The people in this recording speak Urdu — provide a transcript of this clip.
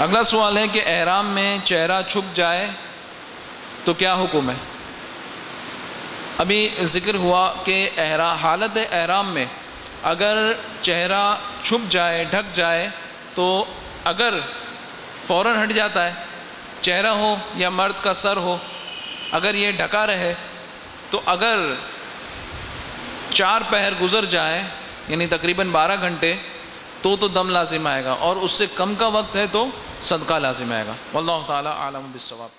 اگلا سوال ہے کہ احرام میں چہرہ چھپ جائے تو کیا حکم ہے؟ ابھی ذکر ہوا کہ احرام حالت احرام میں اگر چہرہ چھپ جائے، ڈھک جائے تو اگر فوراً ہٹ جاتا ہے، چہرہ ہو یا مرد کا سر ہو، اگر یہ ڈھکا رہے تو اگر چار پہر گزر جائیں یعنی تقریباً بارہ گھنٹے، تو تو دم لازم آئے گا۔ اور اس سے کم کا وقت ہے تو صدقہ لازم آئے گا۔ واللہ تعالیٰ عالم بالصواب۔